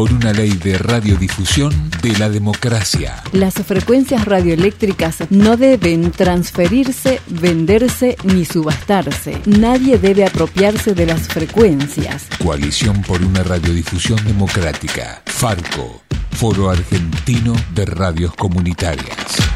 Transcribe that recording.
por una ley de radiodifusión de la democracia. Las frecuencias radioeléctricas no deben transferirse, venderse ni subastarse. Nadie debe apropiarse de las frecuencias. Coalición por una radiodifusión democrática. Farco, Foro Argentino de Radios Comunitarias.